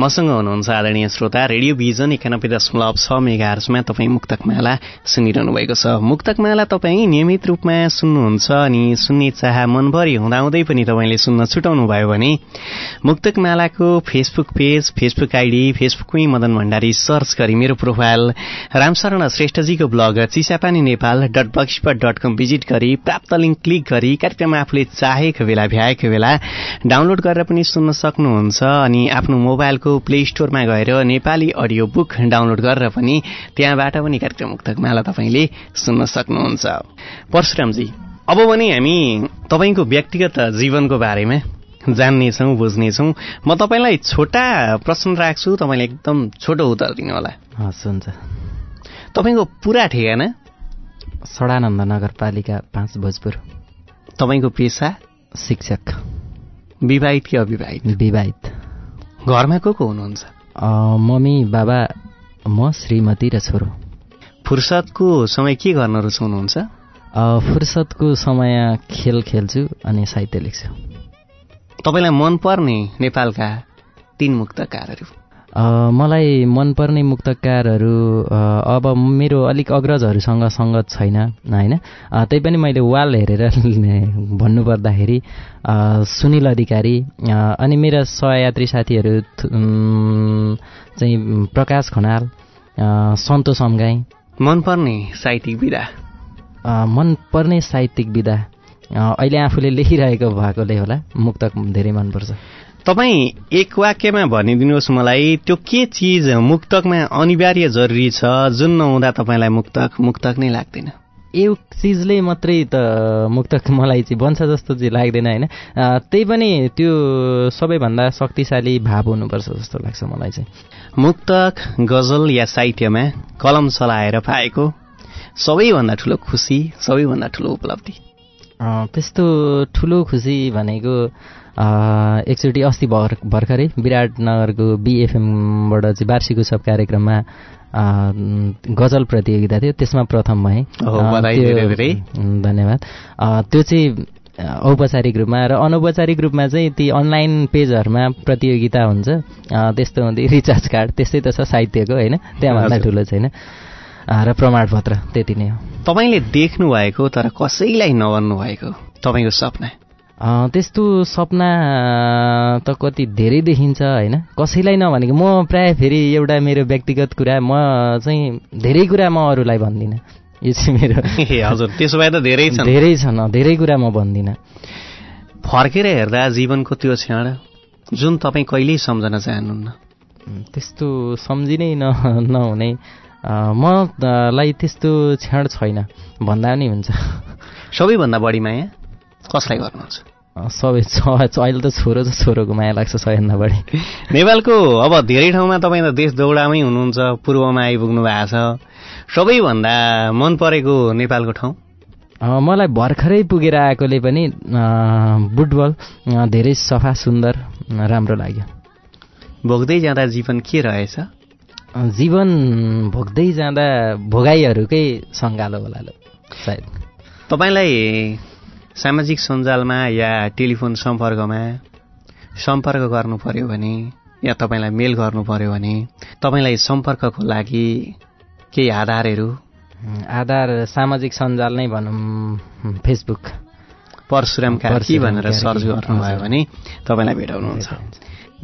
मसँग हुनुहुन्छ आदरणीय श्रोता रेडियो भिजन एकानब्बे दशमलव छ मेगा हर्समा तपाईँ मुक्तकमाला सुनिरहनु भएको छ। मुक्तकमाला तपाईँ नियमित रूपमा सुन्नुहुन्छ अनि सुन्ने चाह मनभरि हुँदाहुँदै पनि तपाईँले सुन्न छुटाउनु भयो भने मुक्तकमालाको फेसबुक पेज फेसबुक आइडी फेसबुकमै मदन भण्डारी सर्च गरी मेरो profile Ramsharan श्रेष्ठजीको blog Chisapani Nepal dot blogspot dot com visit गरी प्राप्त लिङ्क क्लिक गरी कार्यक्रम आफूले चाहेको बेला भ्याएको बेला डाउनलोड गरेर पनि सुन्न सक्नुहुन्छ अनि आफ्नो मोबाइलको प्ले स्टोरमा गएर नेपाली अडियो बुक डाउनलोड गरेर पनि त्यहाँबाट पनि कार्यक्रम मुक्तक माला तपाईँले सुन्न सक्नुहुन्छ। परशुरामजी अब भने हामी तपाईँको व्यक्तिगत जीवनको बारेमा जान्नेछौँ बुझ्नेछौँ। म तपाईँलाई छोटा प्रश्न राख्छु तपाईँले एकदम छोटो उत्तर दिनुहोला। हस् हुन्छ। तपाईँको पुरा ठेगाना? सडानन्द नगरपालिका पाँच भोजपुर। तपाईँको पेसा? शिक्षक। विवाहित कि अविवाहित? विवाहित। घरमा को को हुनुहुन्छ? मम्मी बाबा म श्रीमती र छोरो। फुर्सदको समय के गर्न रुचाउनुहुन्छ? फुर्सदको समय खेल खेल्छु अनि साहित्य लेख्छु। तपाईँलाई मनपर्ने नेपालका तीन मुक्तकारहरू मलाई मनपर्ने मुक्तकारहरू अब मेरो अलिक अग्रजहरूसँग सङ्गत छैन होइन? त्यही पनि मैले वाल हेरेर भन्नुपर्दाखेरि सुनिल अधिकारी अनि मेरा सहयात्री साथीहरू चाहिँ प्रकाश खनाल सन्तोष अम्गाई। मनपर्ने साहित्यिक विधा? मनपर्ने साहित्यिक विधा अहिले आफूले लेखिरहेको भएकोले होला मुक्तक धेरै मनपर्छ। तपाईँ एक वाक्यमा भनिदिनुहोस् मलाई त्यो के चिज मुक्तकमा अनिवार्य जरुरी छ जुन नहुँदा तपाईँलाई मुक्तक मुक्तक नै लाग्दैन? एक चिजले मात्रै त मुक्तक मलाई चाहिँ बन्छ जस्तो चाहिँ लाग्दैन होइन? त्यही पनि त्यो सबैभन्दा शक्तिशाली भाव हुनुपर्छ जस्तो लाग्छ मलाई चाहिँ। मुक्तक गजल या साहित्यमा कलम चलाएर पाएको सबैभन्दा ठुलो खुसी सबैभन्दा ठुलो उपलब्धि। त्यस्तो ठुलो खुसी भनेको एकचोटि अस्ति भर भर्खरै विराटनगरको बिएफएमबाट चाहिँ वार्षिक उत्सव कार्यक्रममा गजल प्रतियोगिता थियो त्यसमा प्रथम भएँ। धन्यवाद। त्यो चाहिँ औपचारिक रूपमा र अनौपचारिक रूपमा चाहिँ ती अनलाइन पेजहरूमा प्रतियोगिता हुन्छ। त्यस्तो हुँदै रिचार्ज कार्ड त्यस्तै त छ साहित्यको होइन? त्यहाँभन्दा। ठुलो छैन। र प्रमाणपत्र त्यति नै हो। तपाईँले देख्नु भएको तर कसैलाई नभन्नु भएको तपाईँको सपना? त्यस्तो सपना त कति धेरै देखिन्छ होइन? कसैलाई नभनेको। म प्राय फेरि एउटा मेरो व्यक्तिगत कुरा म चाहिँ धेरै कुरा म अरूलाई भन्दिनँ। यो चाहिँ मेरो हजुर त्यसो भए त धेरै छन्। धेरै छन् धेरै कुरा म भन्दिनँ। फर्केर हेर्दा जीवनको त्यो क्षण जुन तपाईँ कहिल्यै सम्झन चाहनुहुन्न। त्यस्तो सम्झिनै न नहुने। मलाई त्यस्तो क्षण छैन। भन्दा पनि हुन्छ। सबैभन्दा बढी माया? कसलाई गर्नुहुन्छ? सबै अहिले त छोरो त छोरोको माया लाग्छ सबैभन्दा बढी। नेपालको अब धेरै ठाउँमा तपाईँ त देश दौडामै हुनुहुन्छ पूर्वमा आइपुग्नु भएको छ। सबैभन्दा मन परेको नेपालको ठाउँ? मलाई भर्खरै पुगेर आएकोले पनि बुटबल धेरै सफा सुन्दर राम्रो लाग्यो। भोग्दै जाँदा जीवन के रहेछ? जीवन भोग्दै जाँदा भोगाइहरूकै सङ्गालो होला सायद। तपाईँलाई सामाजिक सञ्जालमा या टेलिफोन सम्पर्कमा सम्पर्क गर्नु पर्यो भने या तपाईँलाई मेल गर्नु पर्यो भने तपाईँलाई सम्पर्कको लागि केही आधारहरू? आधार सामाजिक सञ्जाल नै भनौँ फेसबुक परशुराम कार्की भनेर सर्च गर्नुभयो। भने तपाईँलाई भेटाउनुहुन्छ।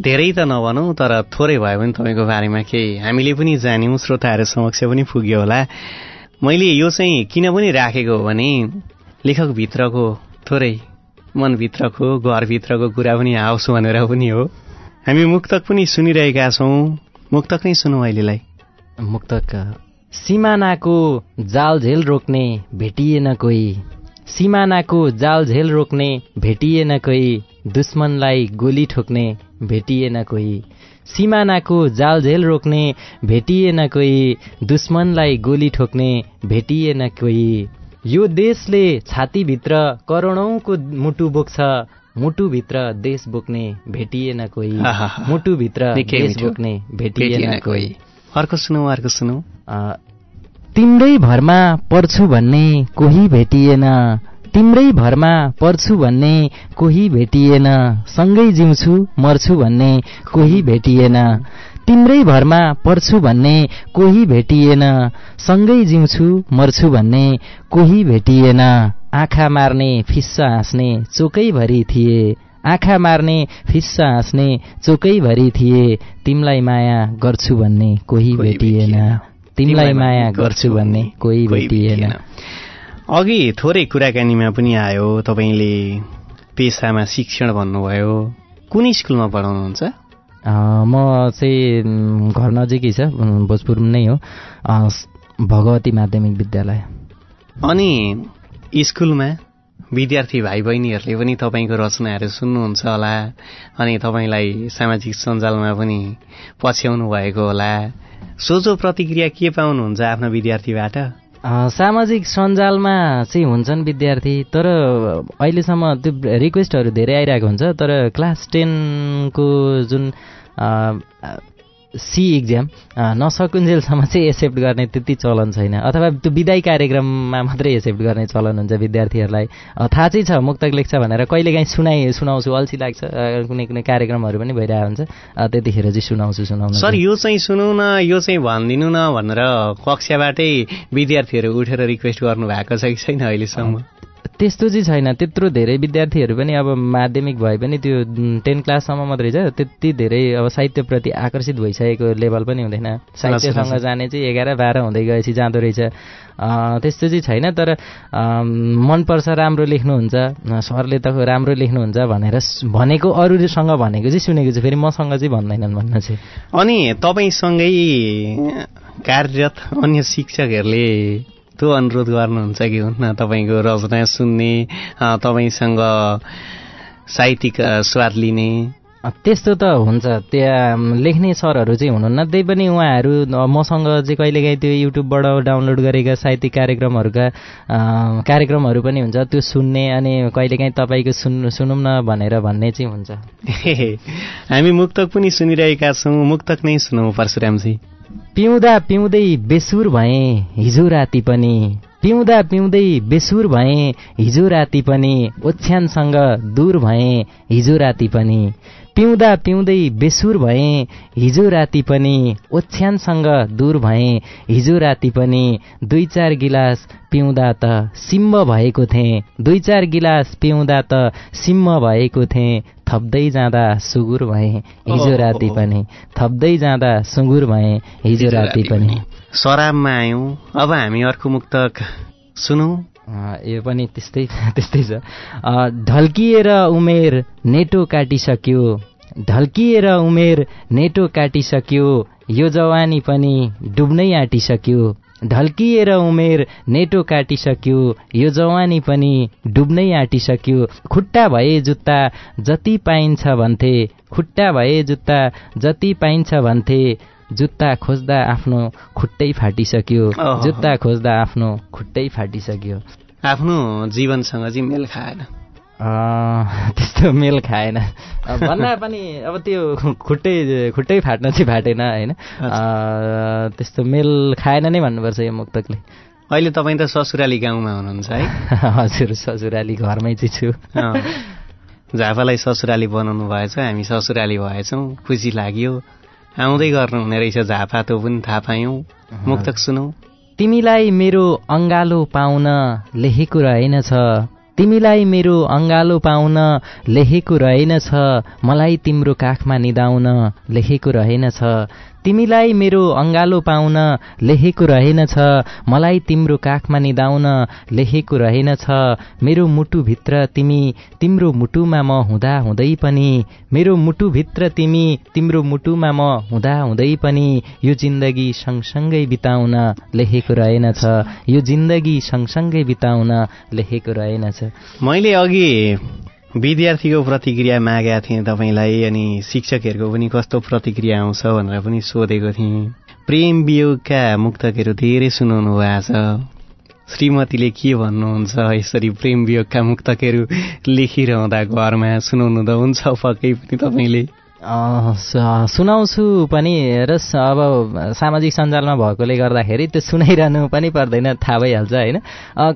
धेरै त नभनौँ तर थोरै भयो भने तपाईँको बारेमा केही। हामीले पनि जान्यौँ श्रोताहरू समक्ष पनि पुग्यो होला। मैले यो चाहिँ किन पनि राखेको हो भने लेखकभित्रको थोरै मनभित्रको घरभित्रको कुरा पनि आओस् भनेर पनि हो। हामी मुक्तक पनि सुनिरहेका छौँ। मुक्तक नै सुनौँ अहिलेलाई। मुक्तक सिमानाको जालझेल रोक्ने भेटिएन कोही। सिमानाको जालझेल रोक्ने भेटिएन कोही। दुश्मनलाई गोली ठोक्ने भेटिएन कोही। सिमानाको जालझेल रोक्ने भेटिएन कोही। दुश्मनलाई गोली ठोक्ने भेटिएन कोही। यो देशले छातीभित्र करोडौँको मुटु बोक्छ मुटुभित्र देश बोक्ने भेटिएन कोही। मुटुभित्र देश। बोक्ने भेटिएन कोही अर्को सुनौ अर्को सुनौ तिम्रै भरमा पर्छु भन्ने कोही भेटिएन तिम्रै भरमा पर्छु भन्ने कोही भेटिएन सँगै जिउँछु मर्छु भन्ने कोही भेटिएन तिम्रै भरमा पर्छु भन्ने कोही भेटिएन। सँगै जिउँछु मर्छु भन्ने कोही भेटिएन। आँखा मार्ने फिस्सा हाँस्ने चोकैभरि थिए। आँखा मार्ने फिस्सा हाँस्ने चोकैभरि थिए। तिमीलाई माया गर्छु भन्ने कोही भेटिएन। तिमीलाई माया गर्छु भन्ने कोही भेटिएन। अघि थोरै कुराकानीमा पनि आयो। तपाईँले पेसामा शिक्षण भन्नुभयो। कुन स्कुलमा पढाउनुहुन्छ? म चाहिँ घर नजिकै छ भोजपुर नै हो। भगवती माध्यमिक विद्यालय। अनि स्कुलमा विद्यार्थी भाइ बहिनीहरूले पनि तपाईँको रचनाहरू सुन्नुहुन्छ होला। अनि तपाईँलाई सामाजिक सञ्जालमा पनि पछ्याउनु भएको होला। सोझो प्रतिक्रिया के पाउनुहुन्छ आफ्नो विद्यार्थीबाट? सामाजिक सञ्जालमा चाहिँ हुन्छन् विद्यार्थी तर अहिलेसम्म त्यो रिक्वेस्टहरू धेरै आइरहेको हुन्छ तर क्लास टेनको जुन सी इक्जाम नसकुन्जेलसम्म चाहिँ एक्सेप्ट गर्ने त्यति चलन छैन। अथवा त्यो विदाई कार्यक्रममा मात्रै एक्सेप्ट गर्ने चलन हुन्छ विद्यार्थीहरूलाई। थाहा चाहिँ छ मुक्तक लेख्छ भनेर कहिलेकाहीँ सुनाइ सुनाउँछु अल्छी लाग्छ कुनै कुनै कार्यक्रमहरू पनि भइरहेको हुन्छ। त्यतिखेर चाहिँ सुनाउँछु सुनाउनु सर यो चाहिँ सुनौ न यो चाहिँ भनिदिनु न भनेर कक्षाबाटै विद्यार्थीहरू उठेर रिक्वेस्ट गर्नु भएको छ कि छैन अहिलेसम्म? त्यस्तो चाहिँ छैन। त्यत्रो धेरै विद्यार्थीहरू पनि अब माध्यमिक भए पनि त्यो टेन क्लाससम्म मात्रै छ। त्यति धेरै अब साहित्यप्रति आकर्षित भइसकेको लेभल पनि हुँदैन। साहित्यसँग जाने चाहिँ एघार बाह्र हुँदै गएपछि जाँदो रहेछ। त्यस्तो चाहिँ छैन तर मनपर्छ राम्रो लेख्नुहुन्छ। सरले त राम्रो लेख्नुहुन्छ भनेर भनेको अरूसँग भनेको चाहिँ सुनेको छु। फेरि मसँग चाहिँ भन्दैनन् भन्न चाहिँ। अनि तपाईँसँगै कार्यरत अन्य शिक्षकहरूले त्यो अनुरोध गर्नुहुन्छ कि हुन्न? तपाईँको रचना सुन्ने तपाईँसँग साहित्यिक स्वाद लिने। त्यस्तो त हुन्छ। त्यहाँ लेख्ने सरहरू चाहिँ हुनुहुन्न। त्यही पनि उहाँहरू मसँग चाहिँ कहिलेकाहीँ त्यो युट्युबबाट डाउनलोड गरेका साहित्यिक कार्यक्रमहरूका कार्यक्रमहरू पनि हुन्छ। त्यो सुन्ने अनि कहिलेकाहीँ तपाईँको सुन् सुनौँ न भनेर भन्ने चाहिँ हुन्छ। हामी मुक्तक पनि सुनिरहेका छौँ। मुक्तक नै सुनौ परशुरामजी। पिउँदा पिउँदै बेसुर भएँ हिजो राति पनि। पिउँदा पिउँदै बेसुर भएँ हिजो राति पनि। ओछ्यानसँग दूर भएँ हिजो राति पनि। पिउँदा पिउँदै बेसुर भएँ हिजो राति पनि ओछ्यानसँग दूर भएँ हिजो राति पनि दुई चार गिलास पिउँदा त सिम्म भएको थिएँ दुई चार गिलास पिउँदा त सिम्म भएको थिएँ थप्दै जाँदा सुँगुर भएँ हिजो राति पनि थप्दै जाँदा सुँगुर भएँ हिजो राति पनि। सराबमा आयौँ। अब हामी अर्को मुक्तक सुनौ। यो पनि त्यस्तै त्यस्तै छ। ढल्किएर उमेर नेटो काटिसक्यो। ढल्किएर उमेर नेटो काटिसक्यो। यो जवानी पनि डुब्नै आँटिसक्यो। ढल्किएर उमेर नेटो काटिसक्यो। यो जवानी पनि डुब्नै आँटिसक्यो। खुट्टा भए जुत्ता जति पाइन्छ भन्थे। खुट्टा भए जुत्ता जति पाइन्छ भन्थे। जुत्ता खोज्दा आफ्नो खुट्टै फाटिसक्यो। जुत्ता खोज्दा आफ्नो खुट्टै फाटिसक्यो। आफ्नो जीवनसँग चाहिँ मेल खाएन। त्यस्तो मेल खाएन। भन्दा पनि अब त्यो खुट्टै खुट्टै फाट्न चाहिँ फाटेन होइन? त्यस्तो मेल खाएन नै भन्नुपर्छ यो मुक्तकले। अहिले तपाईँ त ससुराली गाउँमा हुनुहुन्छ है? हजुर ससुराली घरमै चाहिँ छु। झापालाई ससुराली बनाउनु भएछ हामी ससुराली भएछौँ खुसी लाग्यो। आउँदै गर्नु हुने रहेछ झापा त्यो पनि थाहा पायौँ। मुक्तक सुनौ। तिमीलाई मेरो अङ्गालो पाउन लेखेको रहेनछ। तिमीलाई मेरो अङ्गालो पाउन लेखेको रहेनछ। मलाई तिम्रो काखमा निदाउन लेखेको रहेनछ। तिमीलाई मेरो अङ्गालो पाउन लेखेको रहेनछ मलाई तिम्रो काखमा निदाउन लेखेको रहेनछ। मेरो मुटुभित्र तिमी तिम्रो मुटुमा म हुँदा हुँदै पनि मेरो मुटुभित्र तिमी तिम्रो मुटुमा म हुँदा हुँदै पनि यो जिन्दगी सँगसँगै बिताउन लेखेको रहेनछ। यो जिन्दगी सँगसँगै बिताउन लेखेको रहेनछ। मैले अघि विद्यार्थीको प्रतिक्रिया मागेका थिएँ तपाईँलाई अनि शिक्षकहरूको पनि कस्तो प्रतिक्रिया आउँछ भनेर पनि सोधेको थिएँ। प्रेम वियोगका मुक्तकहरू धेरै सुनाउनु भएको छ। श्रीमतीले के भन्नुहुन्छ? यसरी प्रेम वियोगका मुक्तकहरू लेखिरहँदा घरमा सुनाउनु त हुन्छ पक्कै पनि तपाईँले। सुनाउँछु पनि र अब सामाजिक सञ्जालमा भएकोले गर्दाखेरि त्यो सुनाइरहनु पनि पर्दैन थाहा भइहाल्छ होइन?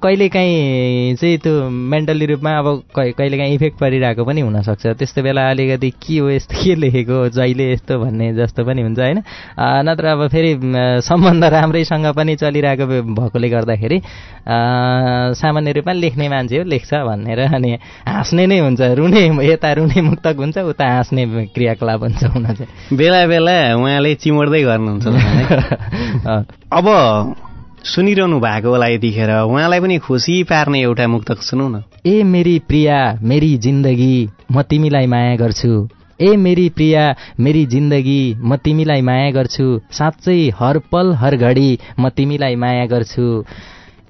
कहिलेकाहीँ चाहिँ त्यो मेन्टली रूपमा अब कहिलेकाहीँ इफेक्ट परिरहेको पनि हुनसक्छ। त्यस्तो बेला अलिकति के हो यस्तो के लेखेको जहिले यस्तो भन्ने जस्तो पनि हुन्छ होइन? नत्र अब फेरि सम्बन्ध राम्रैसँग पनि चलिरहेको भए- भएकोले गर्दाखेरि सामान्य रूपमा लेख्ने मान्छे हो लेख्छ भनेर अनि हाँस्ने नै हुन्छ रुने यता रुने मुक्तक हुन्छ उता हाँस्ने क्रियाकलाप हुन्छ हुन चाहिँ। बेला बेला उहाँले चिमोड्दै गर्नुहुन्छ अब सुनिरहनु भएको होला यतिखेर उहाँलाई पनि खुसी पार्ने एउटा मुक्तक सुनौ न। ए मेरी प्रिया मेरी जिन्दगी म तिमीलाई माया गर्छु। ए मेरी प्रिया मेरी जिन्दगी म तिमीलाई माया गर्छु। साँच्चै हर पल हर घडी म तिमीलाई माया गर्छु।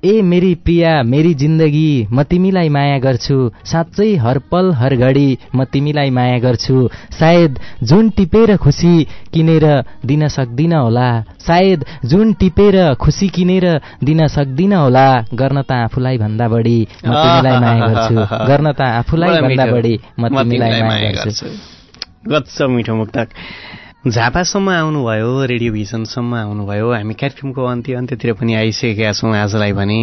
ए मेरी प्रिया मेरी जिन्दगी म तिमीलाई माया गर्छु। साँच्चै हर पल हर घडी म तिमीलाई माया गर्छु। सायद जुन टिपेर खुसी किनेर दिन सक्दिन होला। सायद जुन टिपेर खुसी किनेर दिन सक्दिन होला। गर्न त आफूलाई भन्दा बढी म तिमीलाई माया गर्छु। गर्न त आफूलाई भन्दा। बढी म तिमीलाई माया गर्छु। गच्छ मिठो मुक्तक। झापासम्म आउनुभयो रेडियो भिजनसम्म आउनुभयो हामी कार्यक्रमको अन्त्य अन्त्यतिर पनि आइसकेका छौँ आजलाई भने।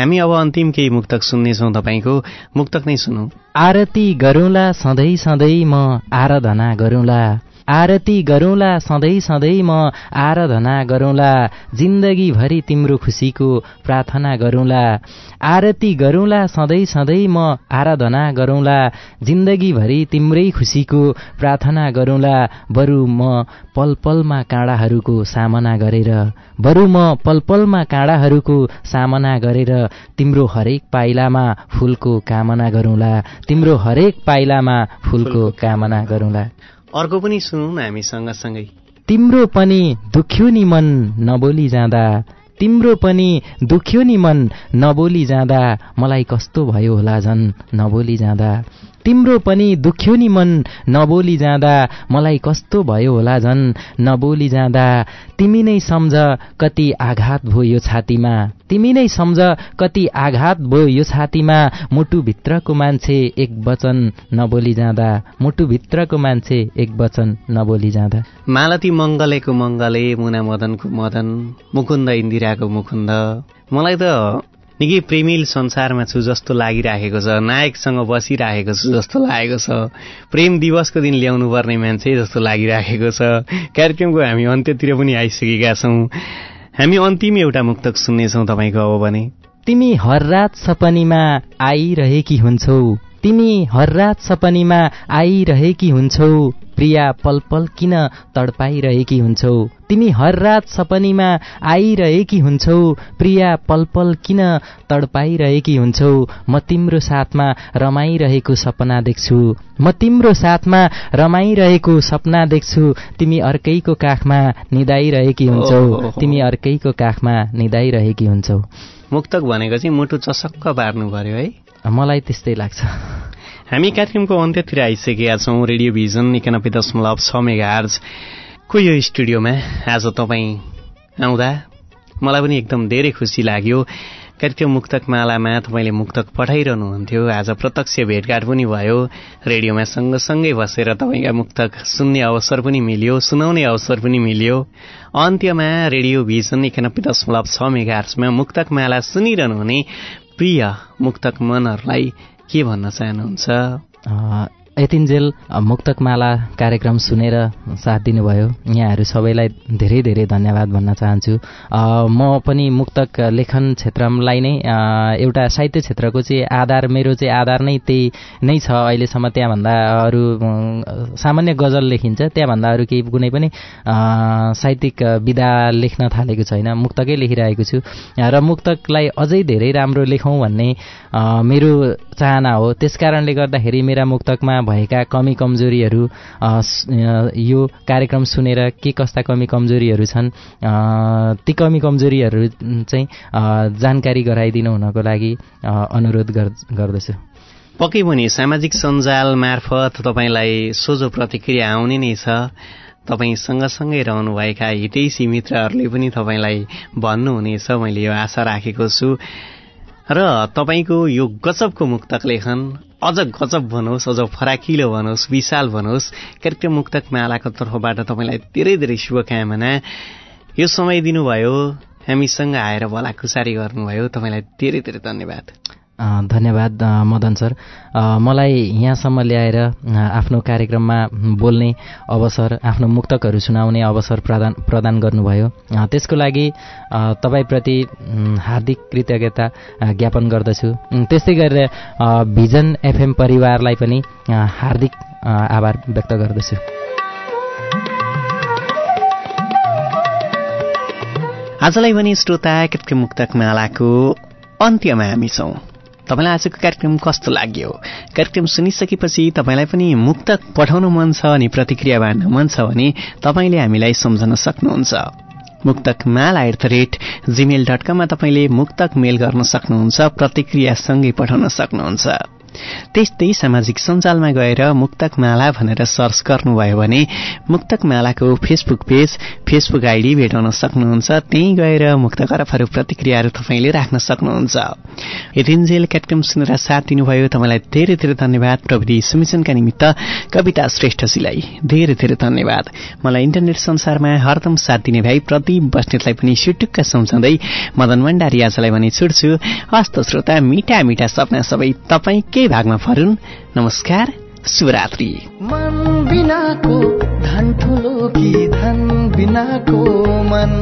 हामी अब अन्तिम केही मुक्तक सुन्नेछौँ तपाईँको। मुक्तक नै सुनौ। आरती गरौँला सधैँ सधैँ म आराधना गरौँला। आरती गरौँला सधैँ सधैँ म आराधना गरौँला। जिन्दगीभरि तिम्रो खुसीको प्रार्थना गरौँला। आरती गरौँला सधैँ सधैँ म आराधना गरौँला। जिन्दगीभरि तिम्रै खुसीको प्रार्थना गरौँला। बरु म पल पलमा काँडाहरूको सामना गरेर बरु म पल पलमा काँडाहरूको सामना गरेर तिम्रो हरेक पाइलामा फुलको कामना गरौँला। तिम्रो हरेक पाइलामा फुलको कामना गरौँला। अर्को पनि सुनौ न हामी सँगसँगै। तिम्रो पनि दुख्यो नि मन नबोली जाँदा। तिम्रो पनि दुख्यो नि मन नबोली जाँदा। मलाई कस्तो भयो होला झन् नबोली जाँदा। तिम्रो पनि दुख्यो नि मन नबोली जाँदा मलाई कस्तो भयो होला झन् नबोली जाँदा तिमी नै सम्झ कति आघात भयो यो छातीमा। तिमी नै सम्झ कति आघात भयो यो छातीमा। मुटुभित्रको मान्छे एक वचन नबोली जाँदा मुटुभित्रको मान्छे एक वचन नबोली जाँदा मालती मङ्गलेको मङ्गले मुना मदनको मदन मुकुन्द इन्दिराको मुकुन्द। मलाई त निकै प्रेमिल संसारमा छु जस्तो लागिराखेको छ नायकसँग बसिराखेको छु जस्तो लागेको छ। प्रेम दिवसको दिन ल्याउनु पर्ने मान्छे जस्तो लागिराखेको छ। कार्यक्रमको हामी अन्त्यतिर पनि आइसकेका छौँ। हामी अन्तिम एउटा मुक्तक सुन्नेछौँ तपाईँको अब भने। तिमी हर रात सपनीमा आइरहेकी हुन्छौ। तिमी हर रात सपनीमा आइरहेकी हुन्छौ। प्रिया पल पल किन तडपाइरहेकी हुन्छौ? तिमी हर रात सपनीमा आइरहेकी हुन्छौ। प्रिया पल पल किन तडपाइरहेकी हुन्छौ? म तिम्रो साथमा रमाइरहेको सपना देख्छु। म तिम्रो साथमा रमाइरहेको सपना देख्छु। तिमी अर्कैको काखमा निदाइरहेकी हुन्छौ। तिमी अर्कैको काखमा निदाइरहेकी हुन्छौ। मुक्तक भनेको चाहिँ मुटु चसक्क पार्नु पर्यो है। मलाई त्यस्तै लाग्छ। हामी कार्यक्रमको अन्त्यतिर आइसकेका छौँ रेडियो भिजन एकानब्बे दशमलव छ मेगा को यो स्टुडियोमा? आज तपाईँ आउँदा? मलाई पनि एकदम धेरै खुसी लाग्यो। कार्यक्रम मुक्तक मालामा तपाईँले मुक्तक पठाइरहनुहुन्थ्यो। आज प्रत्यक्ष भेटघाट पनि भयो। रेडियोमा सँगसँगै बसेर तपाईँका मुक्तक सुन्ने अवसर पनि मिल्यो सुनाउने अवसर पनि मिल्यो। अन्त्यमा रेडियो भिजन एकानब्बे दशमलव छ मेगार्समा मुक्तक माला सुनिरहनुहुने प्रिय मुक्तक मनहरूलाई के भन्न चाहनुहुन्छ यतिन्जेल मुक्तकमाला कार्यक्रम सुनेर साथ दिनुभयो। यहाँहरू सबैलाई धेरै धेरै धन्यवाद भन्न चाहन्छु। म पनि मुक्तक लेखन क्षेत्रलाई नै एउटा साहित्य क्षेत्रको चाहिँ आधार मेरो चाहिँ आधार नै त्यही नै छ अहिलेसम्म त्यहाँभन्दा अरू सामान्य गजल लेखिन्छ त्यहाँभन्दा अरू केही कुनै पनि साहित्यिक विधा लेख्न थालेको छैन। मुक्तकै लेखिरहेको छु। र मुक्तकलाई अझै धेरै राम्रो लेखौँ भन्ने मेरो चाहना हो। त्यस कारणले गर्दाखेरि मेरा मुक्तकमा भएका कमी कमजोरीहरू यो कार्यक्रम सुनेर के कस्ता कमी कमजोरीहरू छन् ती कमी कमजोरीहरू चाहिँ जानकारी गराइदिनु हुनको लागि अनुरोध गर्दछु। पक्कै पनि सामाजिक सञ्जाल मार्फत तपाईँलाई सोझो प्रतिक्रिया आउने नै छ। तपाईँ सँगसँगै रहनुभएका हितैसी मित्रहरूले पनि तपाईँलाई भन्नुहुनेछ मैले यो आशा राखेको छु। र तपाईँको यो गजबको मुक्तक लेखन अझ गजब भनोस् अझ फराकिलो भनोस् विशाल भनोस् कार्यक्रम मुक्तक मालाको तर्फबाट तपाईँलाई धेरै धेरै शुभकामना। यो समय दिनुभयो हामीसँग आएर भलाखुसारी गर्नुभयो तपाईँलाई धेरै धेरै धन्यवाद। धन्यवाद मदन सर। मलाई यहाँसम्म ल्याएर आफ्नो कार्यक्रममा बोल्ने अवसर आफ्नो मुक्तकहरू सुनाउने अवसर प्रदान प्रदान गर्नुभयो। त्यसको लागि तपाईँप्रति हार्दिक कृतज्ञता ज्ञापन गर्दछु। त्यस्तै गरेर भिजन एफएम परिवारलाई पनि हार्दिक आभार व्यक्त गर्दछु। आजलाई पनि श्रोता कृत्रिम मुक्तक मालाको अन्त्यमा हामी छौँ। तपाईँलाई आजको कार्यक्रम कस्तो लाग्यो? कार्यक्रम सुनिसकेपछि तपाईँलाई पनि मुक्तक पठाउनु मन छ अनि प्रतिक्रिया बाँड्न मन छ भने तपाईँले हामीलाई सम्झन सक्नुहुन्छ। Muktak Mala at the rate Gmail dot कममा तपाईँले मुक्तक मेल गर्न सक्नुहुन्छ प्रतिक्रियासँगै पठाउन सक्नुहुन्छ। त्यस्तै सामाजिक सञ्जालमा गएर मुक्तक माला भनेर सर्च गर्नुभयो भने मुक्तक मालाको फेसबुक पेज फेसबुक आइडी भेटाउन सक्नुहुन्छ। त्यहीँ गएर मुक्त करफहरू प्रतिक्रियाहरू तपाईँले राख्न सक्नुहुन्छ। यतिन्जेल क्याटकम सुनेर साथ दिनुभयो। तपाईँलाई धेरै धेरै धन्यवाद। प्रविधि सुमिचनका निमित्त कविता श्रेष्ठजीलाई धेरै धेरै धन्यवाद। मलाई इन्टरनेट संसारमा हरदम साथ दिने भाइ प्रदीप बस्नेतलाई पनि सुटुक्क सम्झाउँदै मदन भण्डारी आजलाई भने छुट्छु। हस्त श्रोता मिठा मिठा सपना सबै तपाईँ भागमा फरुन् नमस्कार शुभरात्रि। मन बिनाको धन ठुलो कि धन बिनाको मन